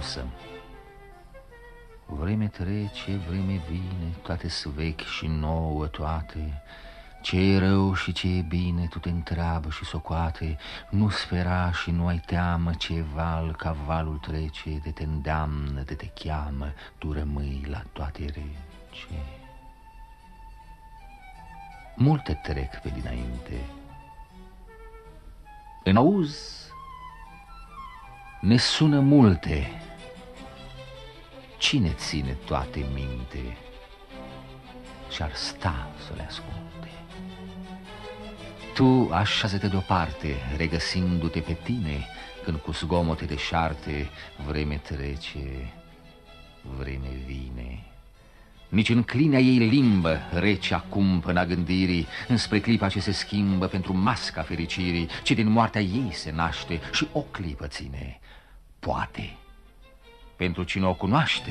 mireosă. Vreme trece, vreme vine, toate vechi și nouă toate, ce e rău și ce e bine, tu te întreabă și socoate, nu spera și nu ai teamă, ce val ca valul trece, de te îndeamnă, de te cheamă, tu rămâi la toate rece. Multe trec pe dinainte. În auz ne sună multe. Cine ține toate minte și-ar sta să le asculte? Tu așează-te deoparte, regăsindu-te pe tine, când cu zgomote de șarte vreme trece, vreme vine. Nici în clinea ei limbă, rece acum până a gândirii, înspre clipa ce se schimbă pentru masca fericirii, ce din moartea ei se naște și o clipă ține. Poate. Pentru cine o cunoaște,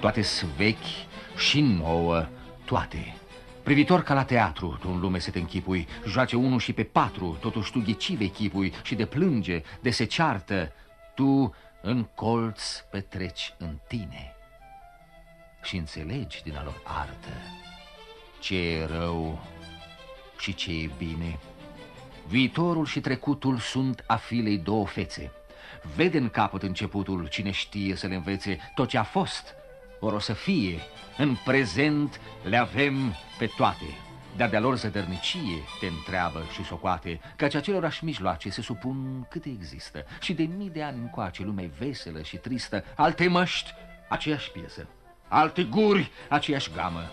toate vechi și nouă, toate. Privitor ca la teatru, tu în lume să te închipui, joace unul și pe patru, totuși tu ghicive chipui și de plânge, de se ceartă, tu în colț petreci în tine și înțelegi din a lor artă ce e rău și ce e bine. Viitorul și trecutul sunt a filei două fețe. Vede în capăt începutul cine știe să le învețe tot ce a fost, ori o să fie. În prezent le avem pe toate. Dar de-a lor zădărnicie te întreabă și socoate, căci acelorași mijloace se supun câte există. Și de mii de ani încoace lumea veselă și tristă, alte măști, aceeași piesă alte guri, aceeași gamă.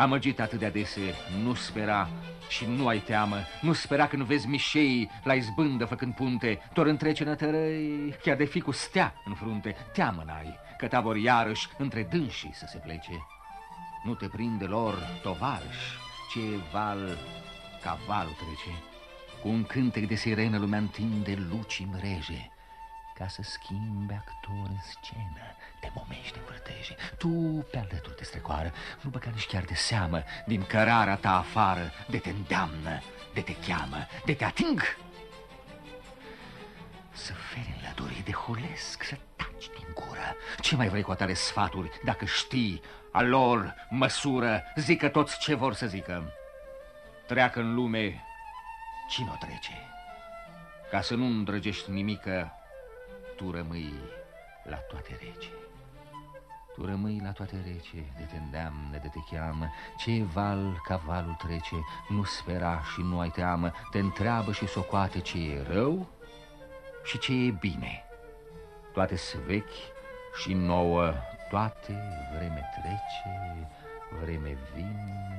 Amăgit atât de adese, nu spera și nu ai teamă, nu spera când vezi mișei la izbândă făcând punte, tor întrece nătărăi, chiar de fi cu stea în frunte, teamă n-ai, că tabor iarăși între dânsii să se plece. Nu te prinde lor tovarăș, ce val ca valul trece, cu un cântec de sirenă lumea întinde lucii mreje, ca să schimbe actor în scenă, te momești de vârteje. Tu pe alături te strecoară, nu băga nici chiar de seamă din cărarea ta afară, de te îndeamnă, de te cheamă, de te ating. Să feri în lădurii de hulesc, să taci din gură. Ce mai vrei cu atare sfaturi dacă știi a lor măsură, zică toți ce vor să zică. Treacă în lume cine o trece, ca să nu îndrăgești nimică tu rămâi la toate rece. Tu rămâi la toate rece, de te îndeamnă, de te cheamă, ce val ca valul trece, nu spera și nu ai teamă, te întreabă și socoate ce e rău și ce e bine. Toate vechi și nouă, toate vreme trece, vreme vine.